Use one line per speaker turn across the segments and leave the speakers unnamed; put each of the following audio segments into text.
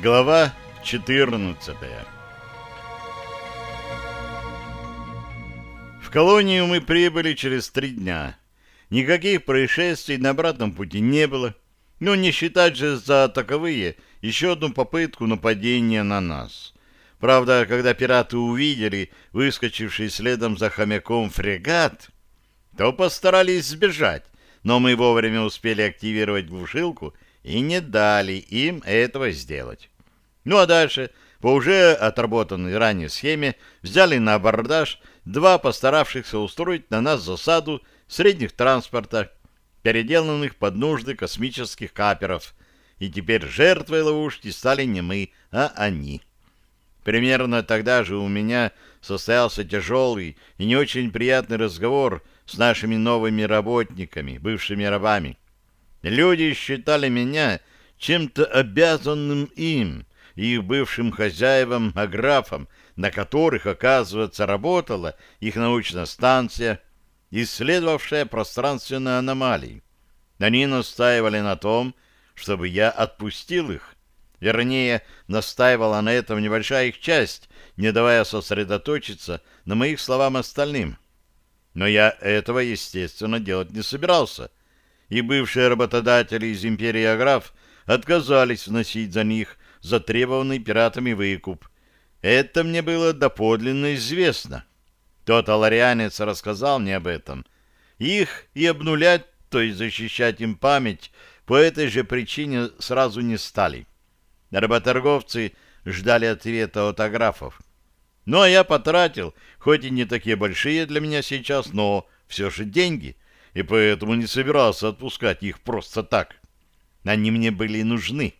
Глава 14 В колонию мы прибыли через три дня. Никаких происшествий на обратном пути не было, но не считать же за таковые еще одну попытку нападения на нас. Правда, когда пираты увидели выскочивший следом за хомяком фрегат, то постарались сбежать, но мы вовремя успели активировать глушилку и не дали им этого сделать. Ну а дальше, по уже отработанной ранее схеме, взяли на абордаж два постаравшихся устроить на нас засаду средних транспорта, переделанных под нужды космических каперов, и теперь жертвой ловушки стали не мы, а они. Примерно тогда же у меня состоялся тяжелый и не очень приятный разговор с нашими новыми работниками, бывшими рабами. Люди считали меня чем-то обязанным им, их бывшим хозяевам, аграфам, на которых, оказывается, работала их научная станция, исследовавшая пространственные аномалии. Они настаивали на том, чтобы я отпустил их, Вернее, настаивала на этом небольшая их часть, не давая сосредоточиться на моих словам остальным. Но я этого, естественно, делать не собирался. И бывшие работодатели из империи Аграф отказались вносить за них затребованный пиратами выкуп. Это мне было доподлинно известно. Тот аларианец рассказал мне об этом. Их и обнулять, то есть защищать им память, по этой же причине сразу не стали. Работорговцы ждали ответа от аграфов. Ну, а я потратил, хоть и не такие большие для меня сейчас, но все же деньги, и поэтому не собирался отпускать их просто так. Они мне были нужны.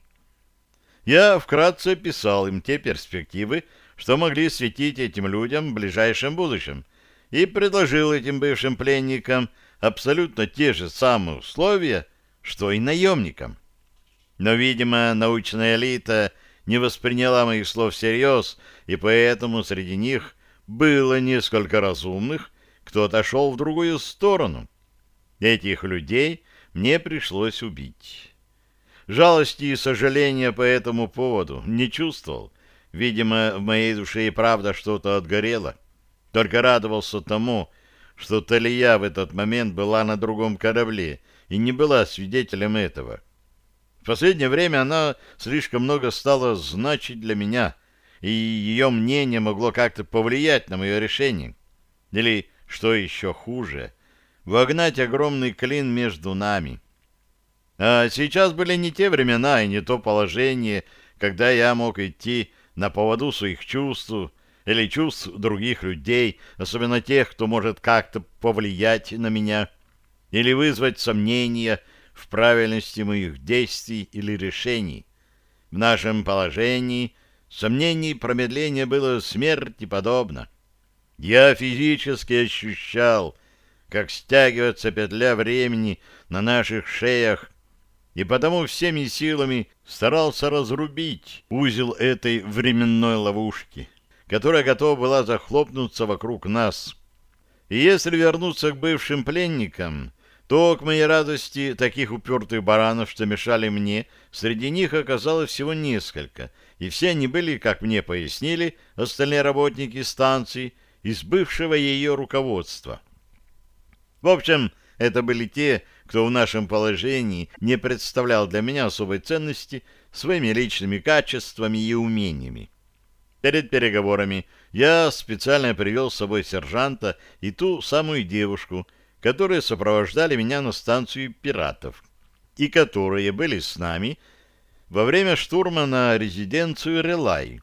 Я вкратце описал им те перспективы, что могли светить этим людям в ближайшем будущем, и предложил этим бывшим пленникам абсолютно те же самые условия, что и наемникам. Но, видимо, научная элита не восприняла моих слов всерьез, и поэтому среди них было несколько разумных, кто отошел в другую сторону. Этих людей мне пришлось убить. Жалости и сожаления по этому поводу не чувствовал. Видимо, в моей душе и правда что-то отгорело. Только радовался тому, что Талия в этот момент была на другом корабле и не была свидетелем этого. — последнее время она слишком много стала значить для меня, и ее мнение могло как-то повлиять на мое решение. Или, что еще хуже, вогнать огромный клин между нами. А сейчас были не те времена и не то положение, когда я мог идти на поводу своих чувств или чувств других людей, особенно тех, кто может как-то повлиять на меня или вызвать сомнения в правильности моих действий или решений. В нашем положении сомнений промедления было смерти подобно. Я физически ощущал, как стягивается петля времени на наших шеях, и потому всеми силами старался разрубить узел этой временной ловушки, которая готова была захлопнуться вокруг нас. И если вернуться к бывшим пленникам, то, к моей радости, таких упертых баранов, что мешали мне, среди них оказалось всего несколько, и все они были, как мне пояснили, остальные работники станции из бывшего ее руководства. В общем, это были те, кто в нашем положении не представлял для меня особой ценности своими личными качествами и умениями. Перед переговорами я специально привел с собой сержанта и ту самую девушку — которые сопровождали меня на станцию пиратов и которые были с нами во время штурма на резиденцию Релай.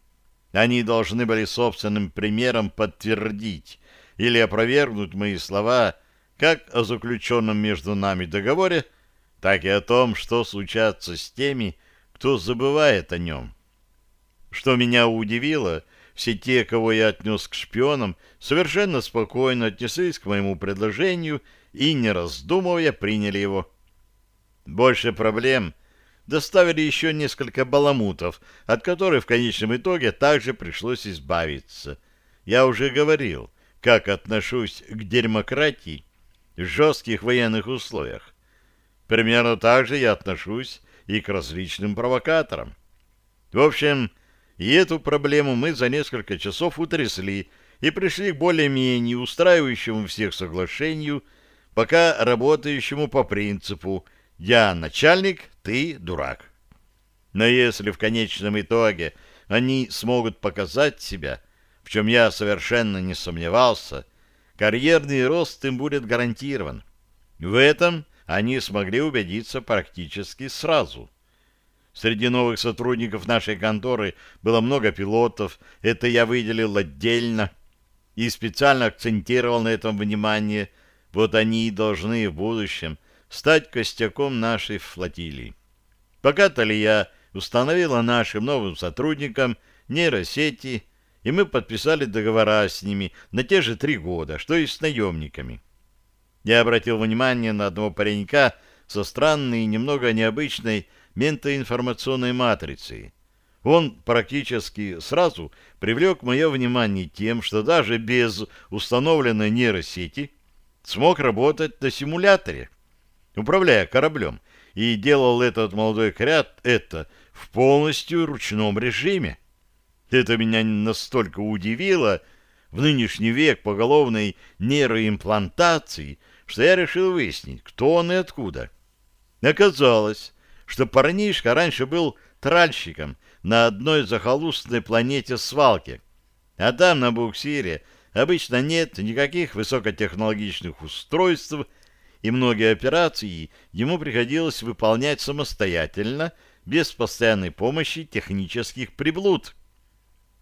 Они должны были собственным примером подтвердить или опровергнуть мои слова как о заключенном между нами договоре, так и о том, что случается с теми, кто забывает о нем. Что меня удивило — все те, кого я отнес к шпионам, совершенно спокойно отнеслись к моему предложению и, не раздумывая, приняли его. Больше проблем доставили еще несколько баламутов, от которых в конечном итоге также пришлось избавиться. Я уже говорил, как отношусь к демократии в жестких военных условиях. Примерно так же я отношусь и к различным провокаторам. В общем, и эту проблему мы за несколько часов утрясли и пришли к более-менее устраивающему всех соглашению, пока работающему по принципу «я начальник, ты дурак». Но если в конечном итоге они смогут показать себя, в чем я совершенно не сомневался, карьерный рост им будет гарантирован. В этом они смогли убедиться практически сразу. Среди новых сотрудников нашей конторы было много пилотов, это я выделил отдельно и специально акцентировал на этом внимание. Вот они и должны в будущем стать костяком нашей флотилии. Пока-то ли я установила нашим новым сотрудникам нейросети, и мы подписали договора с ними на те же три года, что и с наемниками. Я обратил внимание на одного паренька со странной и немного необычной ментоинформационной матрицей. Он практически сразу привлек мое внимание тем, что даже без установленной нейросети смог работать на симуляторе, управляя кораблем, и делал этот молодой крят это в полностью ручном режиме. Это меня настолько удивило в нынешний век поголовной нейроимплантации, что я решил выяснить, кто он и откуда. Оказалось, что парнишка раньше был тральщиком на одной захолустной планете свалки, а там на буксире обычно нет никаких высокотехнологичных устройств, и многие операции ему приходилось выполнять самостоятельно, без постоянной помощи технических приблуд.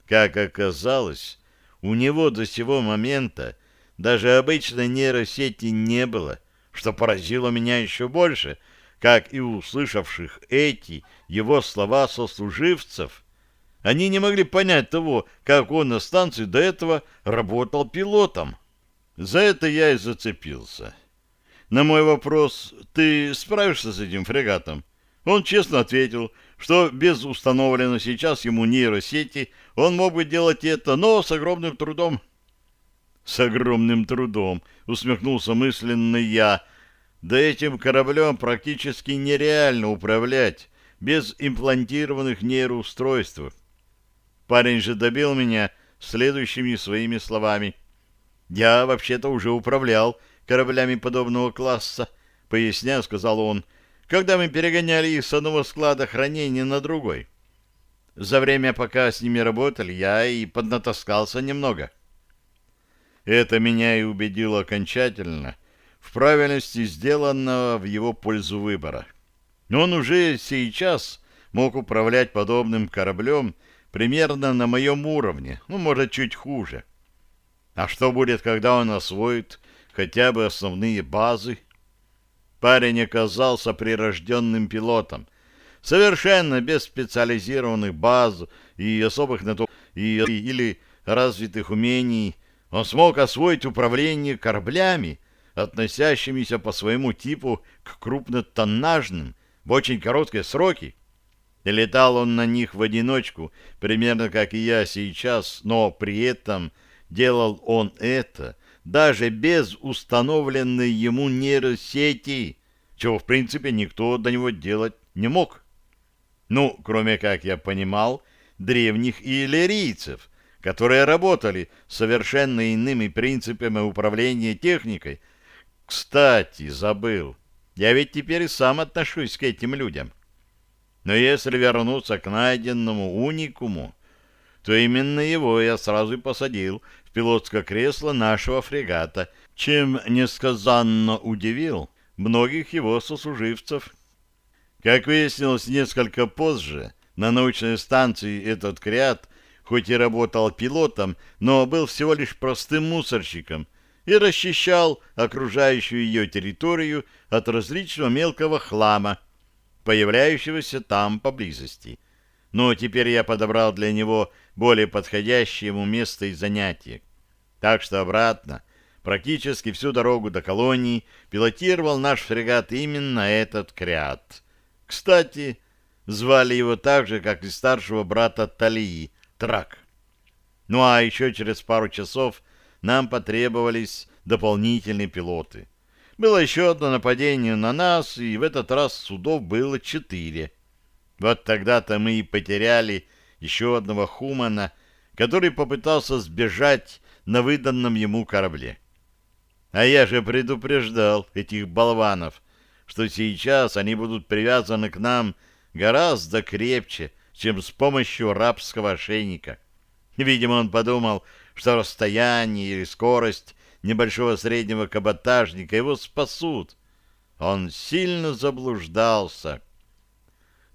Как оказалось, у него до сего момента даже обычной нейросети не было, что поразило меня еще больше — как и услышавших эти его слова сослуживцев, они не могли понять того, как он на станции до этого работал пилотом. За это я и зацепился. На мой вопрос «Ты справишься с этим фрегатом?» Он честно ответил, что без установленной сейчас ему нейросети он мог бы делать это, но с огромным трудом. «С огромным трудом», — усмехнулся мысленно я, да этим кораблем практически нереально управлять без имплантированных нейроустройств. Парень же добил меня следующими своими словами. «Я вообще-то уже управлял кораблями подобного класса», — поясняя, сказал он, «когда мы перегоняли их с одного склада хранения на другой. За время, пока с ними работали, я и поднатаскался немного». Это меня и убедило окончательно — в правильности сделанного в его пользу выбора. Но он уже сейчас мог управлять подобным кораблем примерно на моем уровне, ну, может, чуть хуже. А что будет, когда он освоит хотя бы основные базы? Парень оказался прирожденным пилотом, совершенно без специализированных баз и особых на и, или развитых умений. Он смог освоить управление кораблями, относящимися по своему типу к крупнотоннажным в очень короткие сроки. И летал он на них в одиночку, примерно как и я сейчас, но при этом делал он это даже без установленной ему нейросети, чего, в принципе, никто до него делать не мог. Ну, кроме, как я понимал, древних иллирийцев, которые работали совершенно иными принципами управления техникой, кстати, забыл. Я ведь теперь сам отношусь к этим людям. Но если вернуться к найденному уникуму, то именно его я сразу и посадил пилотское кресло нашего фрегата, чем несказанно удивил многих его сослуживцев. Как выяснилось несколько позже, на научной станции этот креат, хоть и работал пилотом, но был всего лишь простым мусорщиком, и расчищал окружающую ее территорию от различного мелкого хлама, появляющегося там поблизости. Но теперь я подобрал для него более подходящее ему место и занятие. Так что обратно, практически всю дорогу до колонии, пилотировал наш фрегат именно этот Криат. Кстати, звали его так же, как и старшего брата Талии, Трак. Ну а еще через пару часов нам потребовались дополнительные пилоты. Было еще одно нападение на нас, и в этот раз судов было четыре. Вот тогда-то мы и потеряли еще одного хумана, который попытался сбежать на выданном ему корабле. А я же предупреждал этих болванов, что сейчас они будут привязаны к нам гораздо крепче, чем с помощью рабского ошейника. Видимо, он подумал, что расстояние или скорость небольшого среднего каботажника его спасут. Он сильно заблуждался.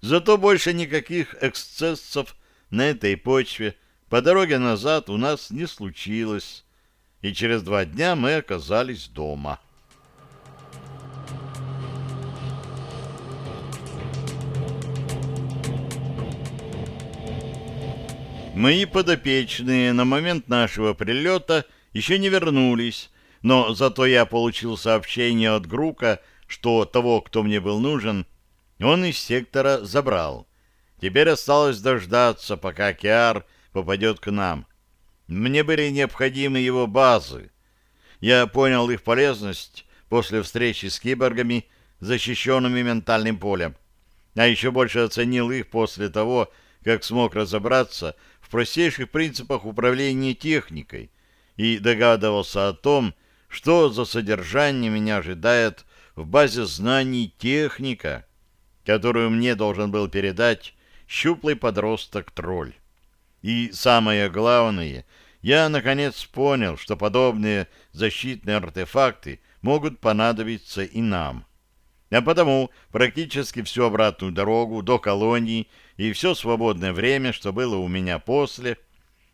Зато больше никаких эксцессов на этой почве по дороге назад у нас не случилось, и через два дня мы оказались дома. Мои подопечные на момент нашего прилета еще не вернулись, но зато я получил сообщение от Грука, что того, кто мне был нужен, он из сектора забрал. Теперь осталось дождаться, пока Киар попадет к нам. Мне были необходимы его базы. Я понял их полезность после встречи с киборгами, защищенными ментальным полем. А еще больше оценил их после того, как смог разобраться в простейших принципах управления техникой и догадывался о том, что за содержание меня ожидает в базе знаний техника, которую мне должен был передать щуплый подросток-тролль. И самое главное, я наконец понял, что подобные защитные артефакты могут понадобиться и нам. А потому практически всю обратную дорогу до колонии и все свободное время, что было у меня после,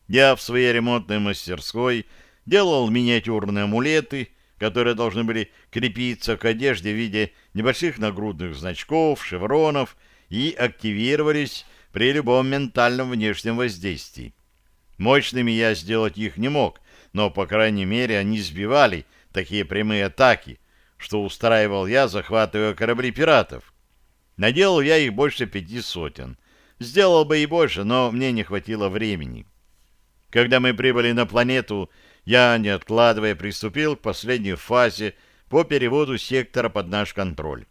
я в своей ремонтной мастерской делал миниатюрные амулеты, которые должны были крепиться к одежде в виде небольших нагрудных значков, шевронов и активировались при любом ментальном внешнем воздействии. Мощными я сделать их не мог, но, по крайней мере, они сбивали такие прямые атаки, что устраивал я, захватывая корабли пиратов. Наделал я их больше пяти сотен. Сделал бы и больше, но мне не хватило времени. Когда мы прибыли на планету, я, не откладывая, приступил к последней фазе по переводу сектора под наш контроль.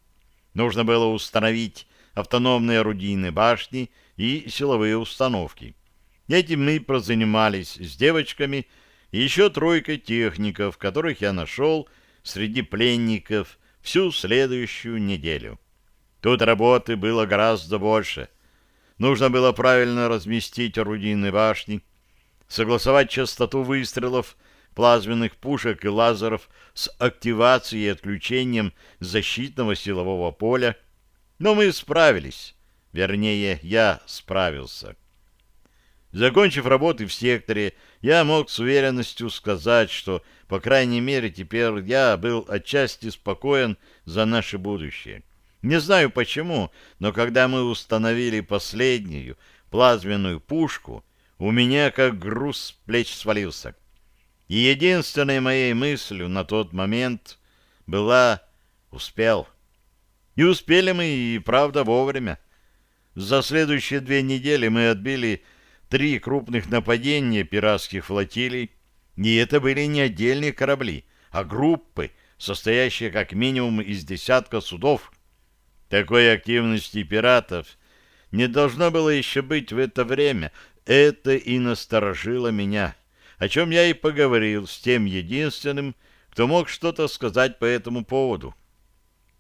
Нужно было установить автономные орудийные башни и силовые установки. Этим мы прозанимались с девочками и еще тройкой техников, которых я нашел среди пленников всю следующую неделю. Тут работы было гораздо больше. Нужно было правильно разместить орудийные башни, согласовать частоту выстрелов плазменных пушек и лазеров с активацией и отключением защитного силового поля, но мы справились. Вернее, я справился. Закончив работы в секторе, я мог с уверенностью сказать, что, по крайней мере, теперь я был отчасти спокоен за наше будущее. Не знаю почему, но когда мы установили последнюю плазменную пушку, у меня как груз с плеч свалился. И единственной моей мыслью на тот момент была «успел». И успели мы и правда вовремя. За следующие две недели мы отбили три крупных нападения пиратских флотилий, и это были не отдельные корабли, а группы, состоящие как минимум из десятка судов. Такой активности пиратов не должно было еще быть в это время. Это и насторожило меня, о чем я и поговорил с тем единственным, кто мог что-то сказать по этому поводу.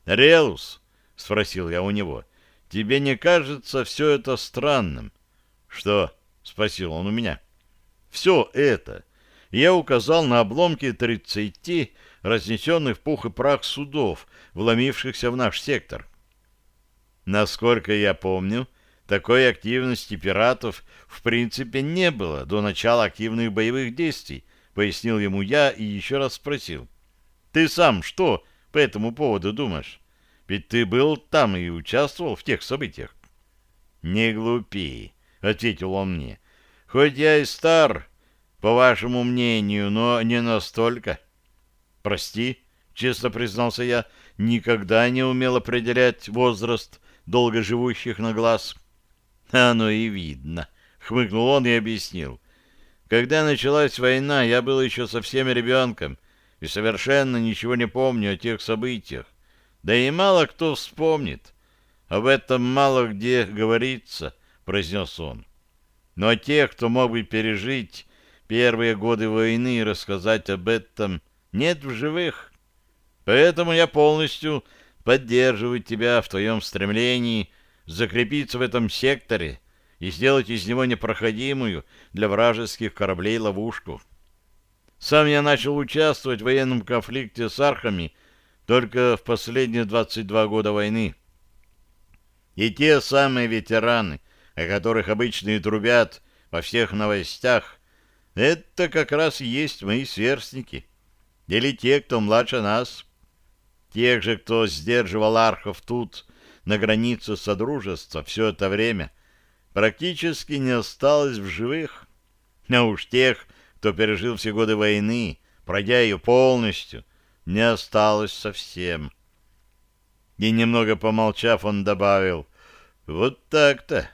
«Релус», — спросил я у него, — «тебе не кажется все это странным?» «Что?» — спросил он у меня. «Все это». Я указал на обломки тридцати разнесенных в пух и прах судов, вломившихся в наш сектор. Насколько я помню, такой активности пиратов в принципе не было до начала активных боевых действий, пояснил ему я и еще раз спросил. Ты сам что по этому поводу думаешь? Ведь ты был там и участвовал в тех событиях. Не глупи, ответил он мне. Хоть я и стар, по вашему мнению, но не настолько. Прости, честно признался я, никогда не умел определять возраст долгоживущих на глаз. Оно и видно, хмыкнул он и объяснил. Когда началась война, я был еще совсем ребенком и совершенно ничего не помню о тех событиях. Да и мало кто вспомнит. об этом мало где говорится, — произнес он. Но тех, кто мог бы пережить первые годы войны и рассказать об этом, нет в живых. Поэтому я полностью поддерживаю тебя в твоем стремлении закрепиться в этом секторе и сделать из него непроходимую для вражеских кораблей ловушку. Сам я начал участвовать в военном конфликте с архами только в последние 22 года войны. И те самые ветераны, о которых обычно и трубят во всех новостях, это как раз и есть мои сверстники. Или те, кто младше нас. Тех же, кто сдерживал архов тут, на границе Содружества, все это время, практически не осталось в живых. А уж тех, кто пережил все годы войны, пройдя ее полностью, не осталось совсем. И немного помолчав, он добавил, «Вот так-то».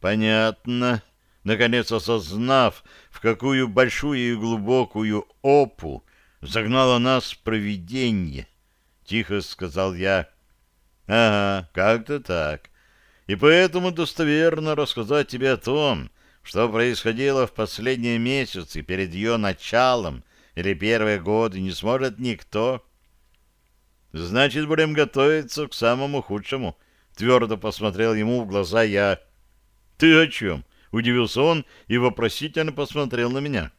«Понятно», наконец осознав, в какую большую и глубокую опу загнало нас провидение, — тихо сказал я. — Ага, как-то так. И поэтому достоверно рассказать тебе о том, что происходило в последние месяцы перед ее началом или первые годы, не сможет никто. Значит, будем готовиться к самому худшему. Твердо посмотрел ему в глаза я. — Ты о чем? — удивился он и вопросительно посмотрел на меня.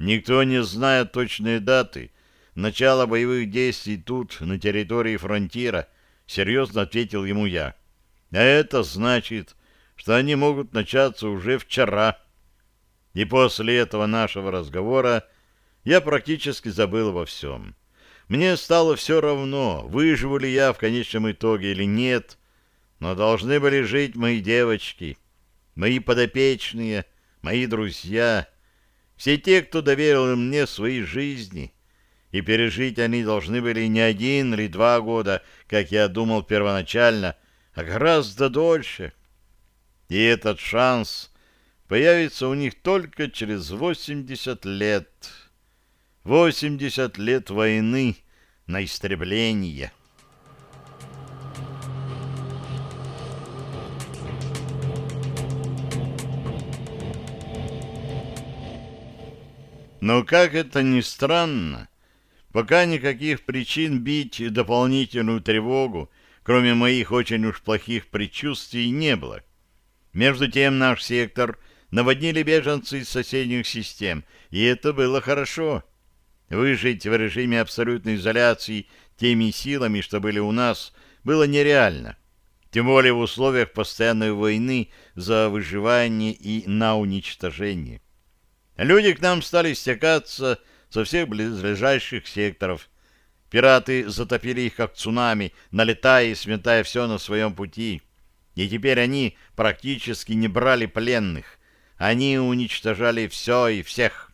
«Никто не знает точные даты начала боевых действий тут, на территории фронтира», — серьезно ответил ему я. «А это значит, что они могут начаться уже вчера». И после этого нашего разговора я практически забыл обо всем. Мне стало все равно, выживу ли я в конечном итоге или нет, но должны были жить мои девочки — мои подопечные, мои друзья, все те, кто доверил мне свои жизни. И пережить они должны были не один или два года, как я думал первоначально, а гораздо дольше. И этот шанс появится у них только через 80 лет. 80 лет войны на истребление. Но, как это ни странно, пока никаких причин бить дополнительную тревогу, кроме моих очень уж плохих предчувствий, не было. Между тем наш сектор наводнили беженцы из соседних систем, и это было хорошо. Выжить в режиме абсолютной изоляции теми силами, что были у нас, было нереально. Тем более в условиях постоянной войны за выживание и на уничтожение. Люди к нам стали стекаться со всех близлежащих секторов. Пираты затопили их как цунами, налетая и сметая все на своем пути. И теперь они практически не брали пленных. Они уничтожали все и всех.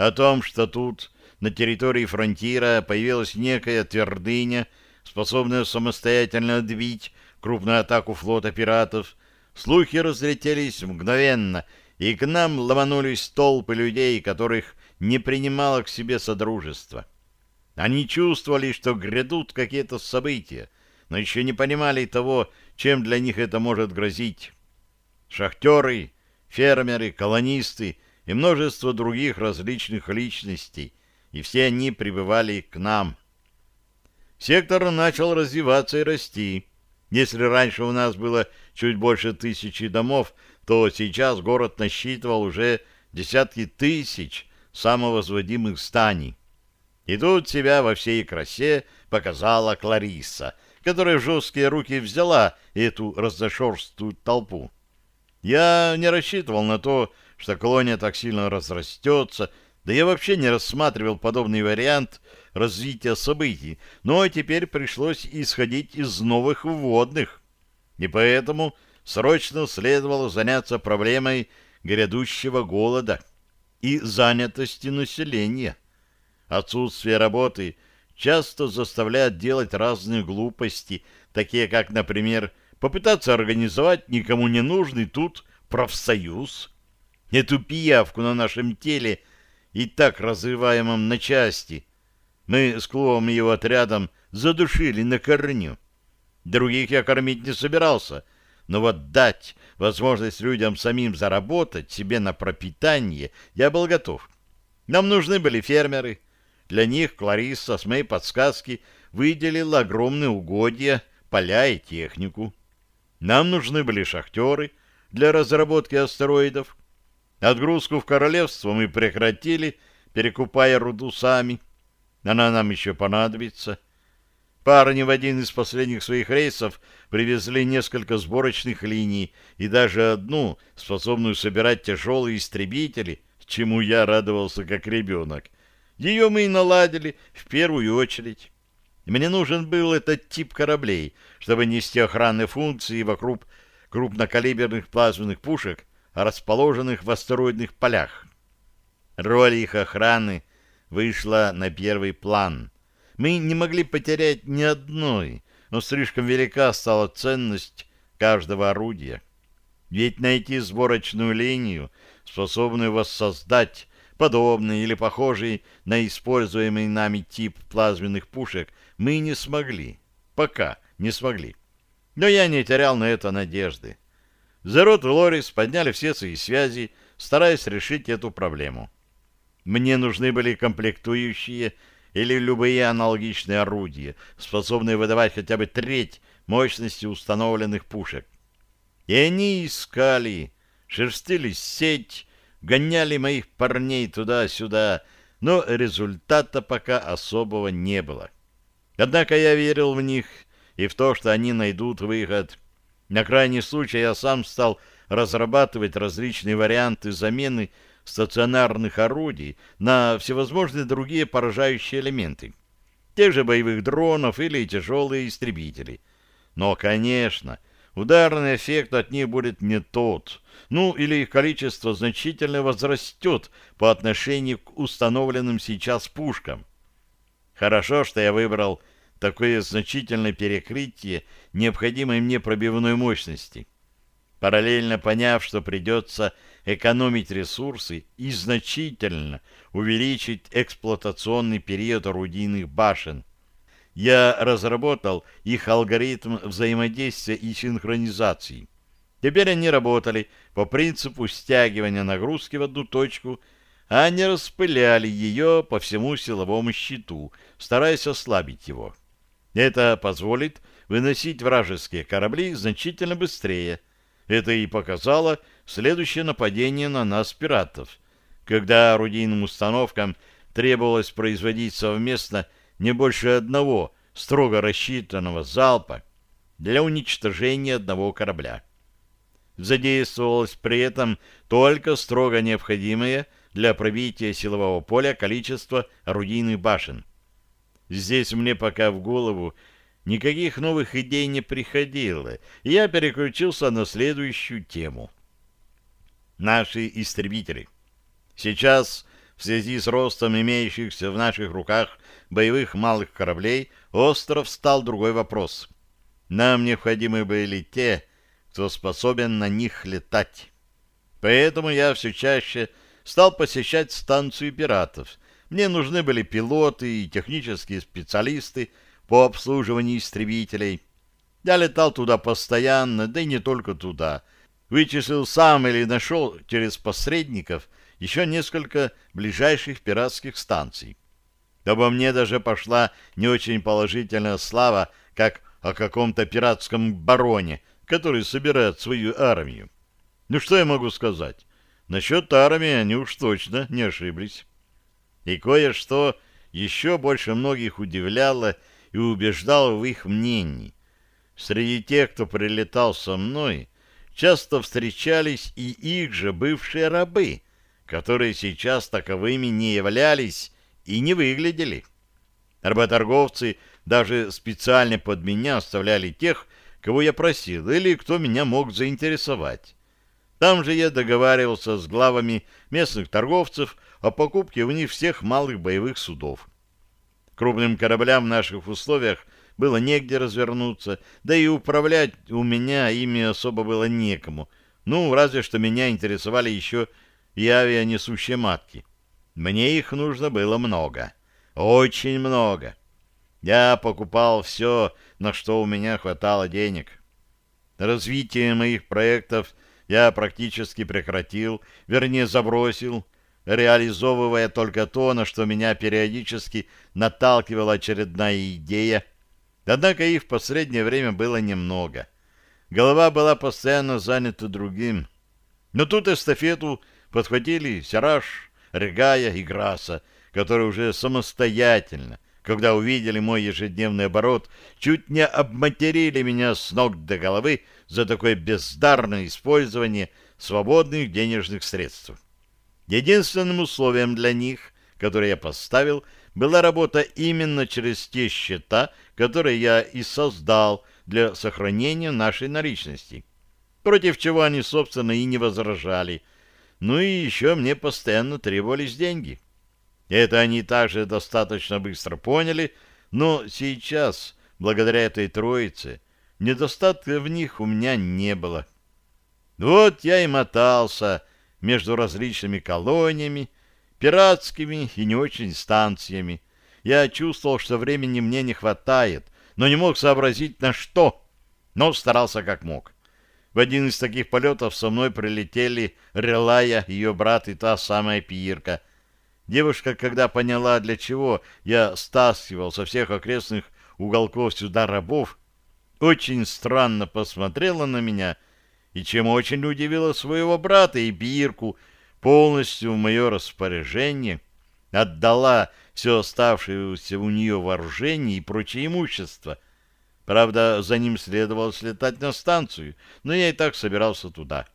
О том, что тут, на территории фронтира, появилась некая твердыня, способная самостоятельно отбить крупную атаку флота пиратов, слухи разлетелись мгновенно — и к нам ломанулись толпы людей, которых не принимало к себе Содружество. Они чувствовали, что грядут какие-то события, но еще не понимали того, чем для них это может грозить. Шахтеры, фермеры, колонисты и множество других различных личностей, и все они прибывали к нам. Сектор начал развиваться и расти. Если раньше у нас было чуть больше тысячи домов, то сейчас город насчитывал уже десятки тысяч самовозводимых зданий. И тут себя во всей красе показала Клариса, которая в жесткие руки взяла эту разношерстную толпу. Я не рассчитывал на то, что колония так сильно разрастется, да я вообще не рассматривал подобный вариант развития событий, но теперь пришлось исходить из новых вводных. И поэтому срочно следовало заняться проблемой грядущего голода и занятости населения. Отсутствие работы часто заставляет делать разные глупости, такие как, например, попытаться организовать никому не нужный тут профсоюз. Эту пиявку на нашем теле, и так разрываемом на части, мы с клубом и его отрядом задушили на корню. Других я кормить не собирался, но вот дать возможность людям самим заработать себе на пропитание я был готов. Нам нужны были фермеры. Для них Клариса с моей подсказки выделила огромные угодья, поля и технику. Нам нужны были шахтеры для разработки астероидов. Отгрузку в королевство мы прекратили, перекупая руду сами. Она нам еще понадобится. Парни в один из последних своих рейсов привезли несколько сборочных линий и даже одну, способную собирать тяжелые истребители, чему я радовался как ребенок. Ее мы и наладили в первую очередь. Мне нужен был этот тип кораблей, чтобы нести охранные функции вокруг крупнокалиберных плазменных пушек, расположенных в астероидных полях. Роль их охраны вышла на первый план. Мы не могли потерять ни одной, но слишком велика стала ценность каждого орудия. Ведь найти сборочную линию, способную воссоздать подобный или похожий на используемый нами тип плазменных пушек, мы не смогли. Пока не смогли. Но я не терял на это надежды. Зерот и Лорис подняли все свои связи, стараясь решить эту проблему. Мне нужны были комплектующие или любые аналогичные орудия, способные выдавать хотя бы треть мощности установленных пушек. И они искали, шерстили сеть, гоняли моих парней туда-сюда, но результата пока особого не было. Однако я верил в них и в то, что они найдут выход. На крайний случай я сам стал разрабатывать различные варианты замены стационарных орудий на всевозможные другие поражающие элементы. Тех же боевых дронов или тяжелые истребители. Но, конечно, ударный эффект от них будет не тот, ну или их количество значительно возрастет по отношению к установленным сейчас пушкам. Хорошо, что я выбрал такое значительное перекрытие необходимой мне пробивной мощности. Параллельно поняв, что придется экономить ресурсы и значительно увеличить эксплуатационный период орудийных башен, я разработал их алгоритм взаимодействия и синхронизации. Теперь они работали по принципу стягивания нагрузки в одну точку, а не распыляли ее по всему силовому щиту, стараясь ослабить его. Это позволит выносить вражеские корабли значительно быстрее. Это и показало следующее нападение на нас пиратов, когда орудийным установкам требовалось производить совместно не больше одного строго рассчитанного залпа для уничтожения одного корабля. Задействовалось при этом только строго необходимое для пробития силового поля количество орудийных башен. Здесь мне пока в голову никаких новых идей не приходило, и я переключился на следующую тему. Наши истребители. Сейчас, в связи с ростом имеющихся в наших руках боевых малых кораблей, остров стал другой вопрос. Нам необходимы были те, кто способен на них летать. Поэтому я все чаще стал посещать станцию пиратов — мне нужны были пилоты и технические специалисты по обслуживанию истребителей. Я летал туда постоянно, да и не только туда. Вычислил сам или нашел через посредников еще несколько ближайших пиратских станций. Обо мне даже пошла не очень положительная слава, как о каком-то пиратском бароне, который собирает свою армию. Ну что я могу сказать? Насчет армии они уж точно не ошиблись. И кое-что еще больше многих удивляло и убеждало в их мнении. Среди тех, кто прилетал со мной, часто встречались и их же бывшие рабы, которые сейчас таковыми не являлись и не выглядели. Работорговцы даже специально под меня оставляли тех, кого я просил или кто меня мог заинтересовать. Там же я договаривался с главами местных торговцев о покупке у них всех малых боевых судов. Крупным кораблям в наших условиях было негде развернуться, да и управлять у меня ими особо было некому. Ну, разве что меня интересовали еще и авианесущие матки. Мне их нужно было много. Очень много. Я покупал все, на что у меня хватало денег. Развитие моих проектов я практически прекратил, вернее забросил, реализовывая только то, на что меня периодически наталкивала очередная идея. Однако их в последнее время было немного. Голова была постоянно занята другим. Но тут эстафету подхватили Сираж, Регая и Граса, которые уже самостоятельно, когда увидели мой ежедневный оборот, чуть не обматерили меня с ног до головы за такое бездарное использование свободных денежных средств. Единственным условием для них, которое я поставил, была работа именно через те счета, которые я и создал для сохранения нашей наличности, против чего они, собственно, и не возражали. Ну и еще мне постоянно требовались деньги. Это они также достаточно быстро поняли, но сейчас, благодаря этой троице, недостатка в них у меня не было. Вот я и мотался, между различными колониями, пиратскими и не очень станциями. Я чувствовал, что времени мне не хватает, но не мог сообразить на что, но старался как мог. В один из таких полетов со мной прилетели Релая, ее брат и та самая пиирка. Девушка, когда поняла, для чего я стаскивал со всех окрестных уголков сюда рабов, очень странно посмотрела на меня — и чем очень удивила своего брата и Бирку, полностью в мое распоряжение, отдала все оставшееся у нее вооружение и прочее имущество. Правда, за ним следовало слетать на станцию, но я и так собирался туда.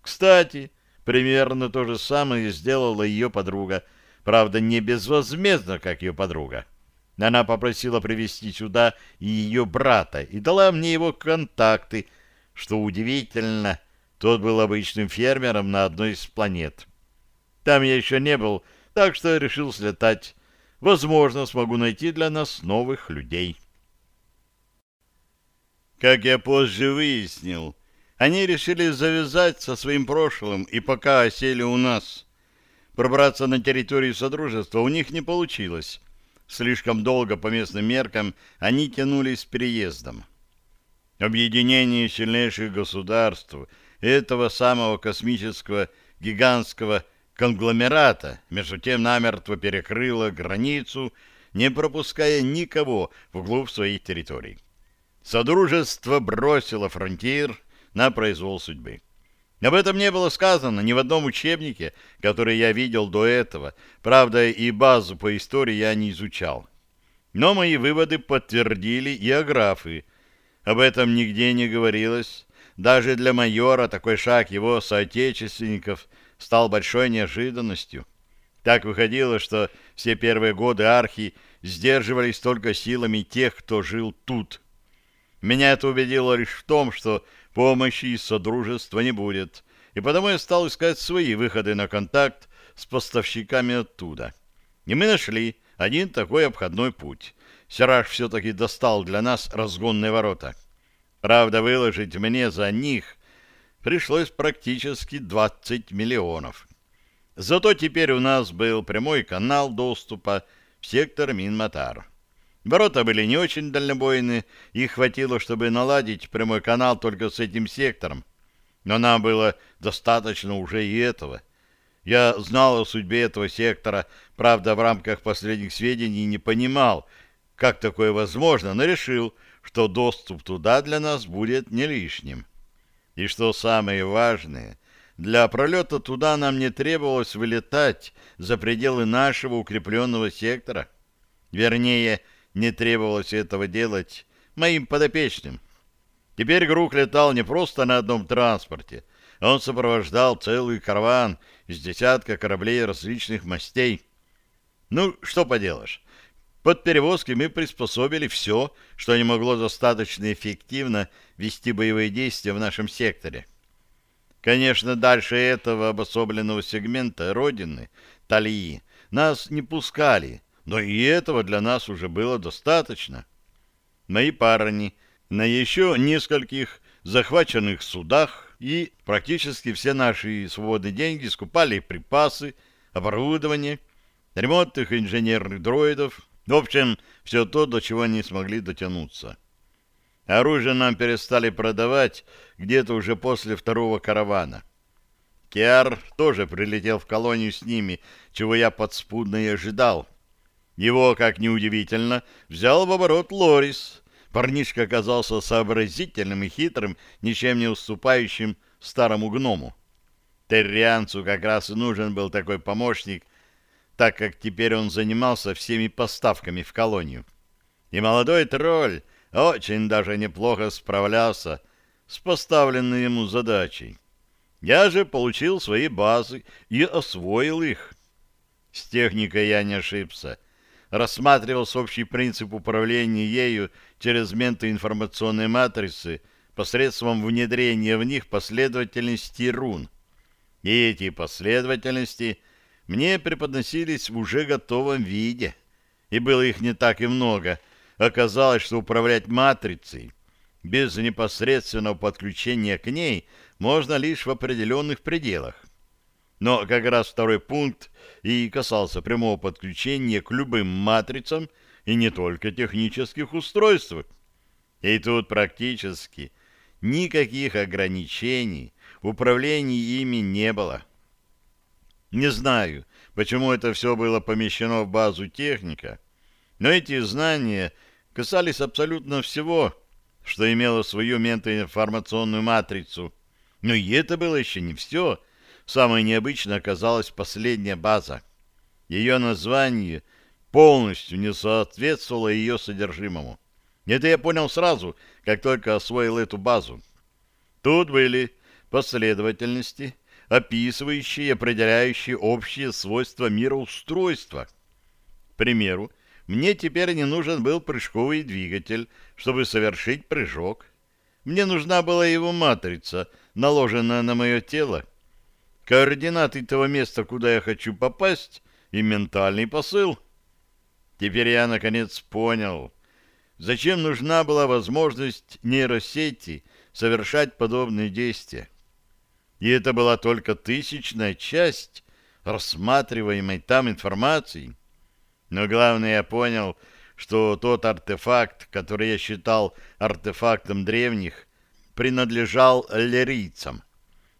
Кстати, примерно то же самое сделала ее подруга, правда, не безвозмездно, как ее подруга. Она попросила привезти сюда и ее брата и дала мне его контакты, что удивительно, тот был обычным фермером на одной из планет. Там я еще не был, так что решил слетать. Возможно, смогу найти для нас новых людей. Как я позже выяснил, они решили завязать со своим прошлым и пока осели у нас. Пробраться на территорию Содружества у них не получилось. Слишком долго по местным меркам они тянулись с переездом. Объединение сильнейших государств этого самого космического гигантского конгломерата между тем намертво перекрыло границу, не пропуская никого вглубь своих территорий. Содружество бросило фронтир на произвол судьбы. Об этом не было сказано ни в одном учебнике, который я видел до этого. Правда, и базу по истории я не изучал. Но мои выводы подтвердили и аграфы, об этом нигде не говорилось. Даже для майора такой шаг его соотечественников стал большой неожиданностью. Так выходило, что все первые годы архи сдерживались только силами тех, кто жил тут. Меня это убедило лишь в том, что помощи из Содружества не будет, и потому я стал искать свои выходы на контакт с поставщиками оттуда. И мы нашли один такой обходной путь. Сираж все-таки достал для нас разгонные ворота. Правда, выложить мне за них пришлось практически 20 миллионов. Зато теперь у нас был прямой канал доступа в сектор Минматар. Ворота были не очень дальнобойны, их хватило, чтобы наладить прямой канал только с этим сектором. Но нам было достаточно уже и этого. Я знал о судьбе этого сектора, правда, в рамках последних сведений не понимал, как такое возможно, но решил, что доступ туда для нас будет не лишним. И что самое важное, для пролета туда нам не требовалось вылетать за пределы нашего укрепленного сектора. Вернее, не требовалось этого делать моим подопечным. Теперь Грух летал не просто на одном транспорте, он сопровождал целый караван из десятка кораблей различных мастей. Ну, что поделаешь, под перевозки мы приспособили все, что не могло достаточно эффективно вести боевые действия в нашем секторе. Конечно, дальше этого обособленного сегмента Родины, Талии, нас не пускали, но и этого для нас уже было достаточно. Мои парни на еще нескольких захваченных судах и практически все наши свободные деньги скупали припасы, оборудование, ремонтных инженерных дроидов, В общем, все то, до чего они смогли дотянуться. Оружие нам перестали продавать где-то уже после второго каравана. Киар тоже прилетел в колонию с ними, чего я подспудно и ожидал. Его, как неудивительно, взял в оборот Лорис. Парнишка оказался сообразительным и хитрым, ничем не уступающим старому гному. Террианцу как раз и нужен был такой помощник, так как теперь он занимался всеми поставками в колонию. И молодой тролль очень даже неплохо справлялся с поставленной ему задачей. Я же получил свои базы и освоил их. С техникой я не ошибся. Рассматривался общий принцип управления ею через менты информационной матрицы посредством внедрения в них последовательности рун. И эти последовательности мне преподносились в уже готовом виде. И было их не так и много. Оказалось, что управлять матрицей без непосредственного подключения к ней можно лишь в определенных пределах. Но как раз второй пункт и касался прямого подключения к любым матрицам и не только технических устройств. И тут практически никаких ограничений в управлении ими не было. Не знаю, почему это все было помещено в базу техника, но эти знания касались абсолютно всего, что имело свою ментоинформационную матрицу. Но и это было еще не все. Самое необычное оказалась последняя база. Ее название полностью не соответствовало ее содержимому. Это я понял сразу, как только освоил эту базу. Тут были последовательности, описывающие и определяющие общие свойства мироустройства. К примеру, мне теперь не нужен был прыжковый двигатель, чтобы совершить прыжок. Мне нужна была его матрица, наложенная на мое тело, координаты того места, куда я хочу попасть, и ментальный посыл. Теперь я, наконец, понял, зачем нужна была возможность нейросети совершать подобные действия. И это была только тысячная часть рассматриваемой там информации. Но главное, я понял, что тот артефакт, который я считал артефактом древних, принадлежал лерийцам.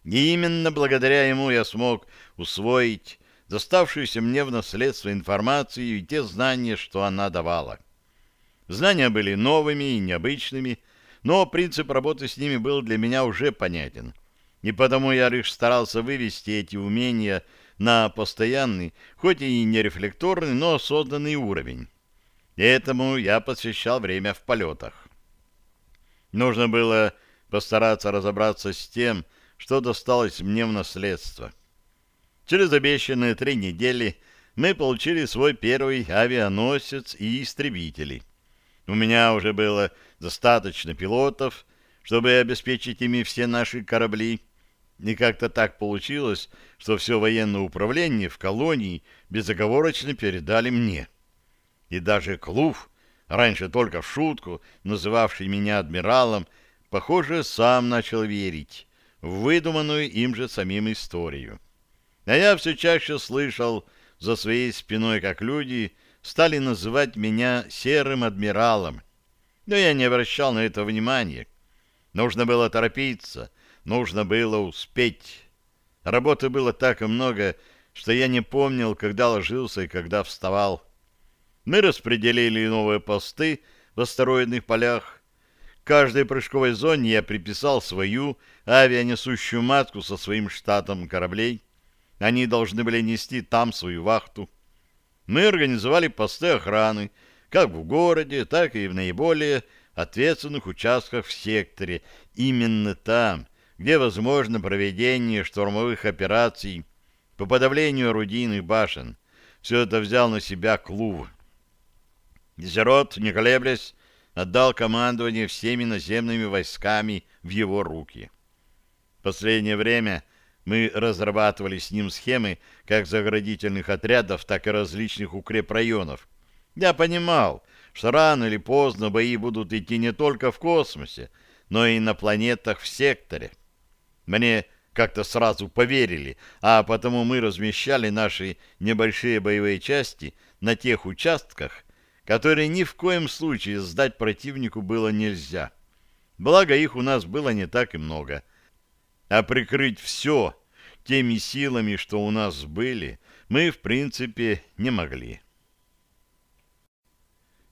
И именно благодаря ему я смог усвоить доставшуюся мне в наследство информацию и те знания, что она давала. Знания были новыми и необычными, но принцип работы с ними был для меня уже понятен. И потому я лишь старался вывести эти умения на постоянный, хоть и не рефлекторный, но осознанный уровень. Этому я посвящал время в полетах. Нужно было постараться разобраться с тем, что досталось мне в наследство. Через обещанные три недели мы получили свой первый авианосец и истребители. У меня уже было достаточно пилотов, чтобы обеспечить ими все наши корабли, и как-то так получилось, что все военное управление в колонии безоговорочно передали мне. И даже Клув, раньше только в шутку называвший меня адмиралом, похоже, сам начал верить в выдуманную им же самим историю. А я все чаще слышал за своей спиной, как люди стали называть меня серым адмиралом. Но я не обращал на это внимания. Нужно было торопиться, нужно было успеть. Работы было так много, что я не помнил, когда ложился и когда вставал. Мы распределили новые посты в астероидных полях. Каждой прыжковой зоне я приписал свою авианесущую матку со своим штатом кораблей. Они должны были нести там свою вахту. Мы организовали посты охраны, как в городе, так и в наиболее ответственных участках в секторе, именно там, где возможно проведение штурмовых операций по подавлению орудийных башен. Все это взял на себя клуб. Зерот, не колеблясь, отдал командование всеми наземными войсками в его руки. В последнее время мы разрабатывали с ним схемы как заградительных отрядов, так и различных укрепрайонов. Я понимал, что рано или поздно бои будут идти не только в космосе, но и на планетах в секторе. Мне как-то сразу поверили, а потому мы размещали наши небольшие боевые части на тех участках, которые ни в коем случае сдать противнику было нельзя. Благо их у нас было не так и много. А прикрыть все теми силами, что у нас были, мы, в принципе, не могли.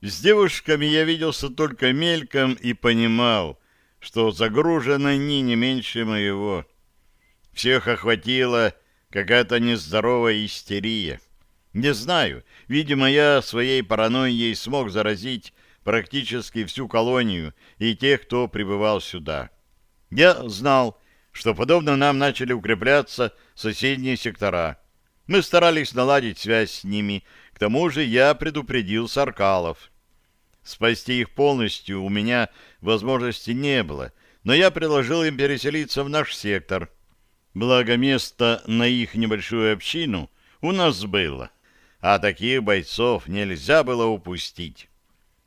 С девушками я виделся только мельком и понимал, что загружены они не меньше моего. Всех охватила какая-то нездоровая истерия. Не знаю, видимо, я своей паранойей смог заразить практически всю колонию и тех, кто прибывал сюда. Я знал, что подобно нам начали укрепляться соседние сектора. Мы старались наладить связь с ними, к тому же я предупредил Саркалов. Спасти их полностью у меня возможности не было, но я предложил им переселиться в наш сектор. Благо место на их небольшую общину у нас было, а таких бойцов нельзя было упустить.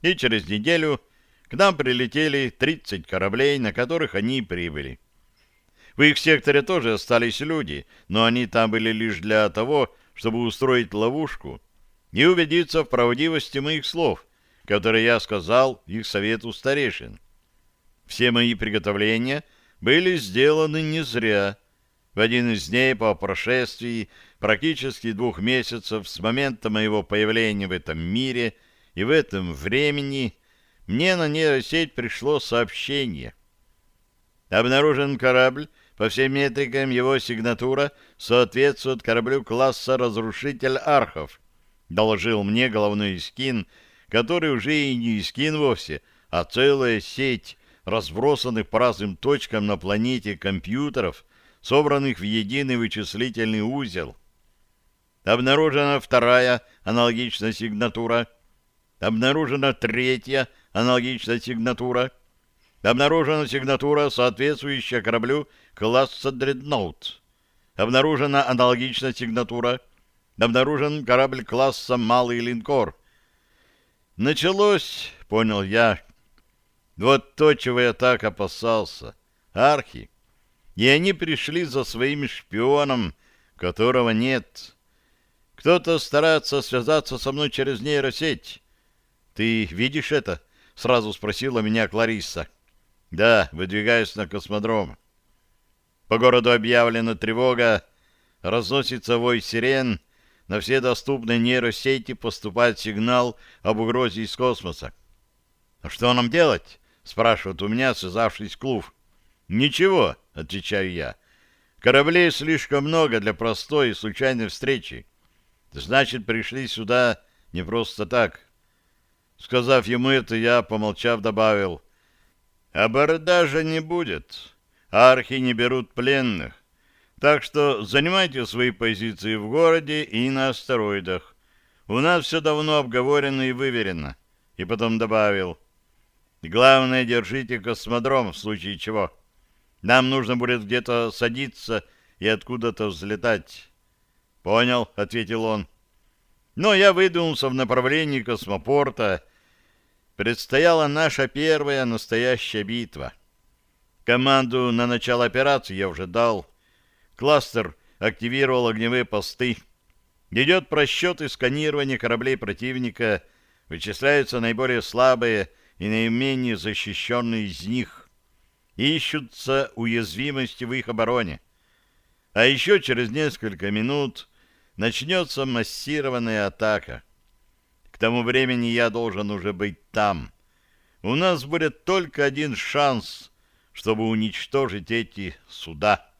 И через неделю к нам прилетели 30 кораблей, на которых они прибыли. В их секторе тоже остались люди, но они там были лишь для того, чтобы устроить ловушку и убедиться в правдивости моих слов, который я сказал их совету старейшин. Все мои приготовления были сделаны не зря. В один из дней по прошествии практически двух месяцев с момента моего появления в этом мире и в этом времени мне на нейросеть пришло сообщение. Обнаружен корабль, по всем метрикам его сигнатура соответствует кораблю класса «Разрушитель Архов», доложил мне головной скин который уже и не скин вовсе, а целая сеть разбросанных по разным точкам на планете компьютеров, собранных в единый вычислительный узел. Обнаружена вторая аналогичная сигнатура. Обнаружена третья аналогичная сигнатура. Обнаружена сигнатура, соответствующая кораблю класса «Дредноут». Обнаружена аналогичная сигнатура. Обнаружен корабль класса «Малый линкор», Началось, понял я, вот то, чего я так опасался. Архи. И они пришли за своим шпионом, которого нет. Кто-то старается связаться со мной через нейросеть. Ты видишь это? Сразу спросила меня Клариса. Да, выдвигаюсь на космодром. По городу объявлена тревога, разносится вой сирен, на все доступные нейросети поступает сигнал об угрозе из космоса. «А что нам делать?» — спрашивает у меня, связавшись клуб. «Ничего», — отвечаю я. «Кораблей слишком много для простой и случайной встречи. Значит, пришли сюда не просто так». Сказав ему это, я, помолчав, добавил. «Абордажа не будет. Архи не берут пленных. Так что занимайте свои позиции в городе и на астероидах. У нас все давно обговорено и выверено. И потом добавил. Главное, держите космодром в случае чего. Нам нужно будет где-то садиться и откуда-то взлетать. Понял, ответил он. Но я выдвинулся в направлении космопорта. Предстояла наша первая настоящая битва. Команду на начало операции я уже дал. Кластер активировал огневые посты. Идет просчет и сканирование кораблей противника. Вычисляются наиболее слабые и наименее защищенные из них. Ищутся уязвимости в их обороне. А еще через несколько минут начнется массированная атака. К тому времени я должен уже быть там. У нас будет только один шанс, чтобы уничтожить эти суда.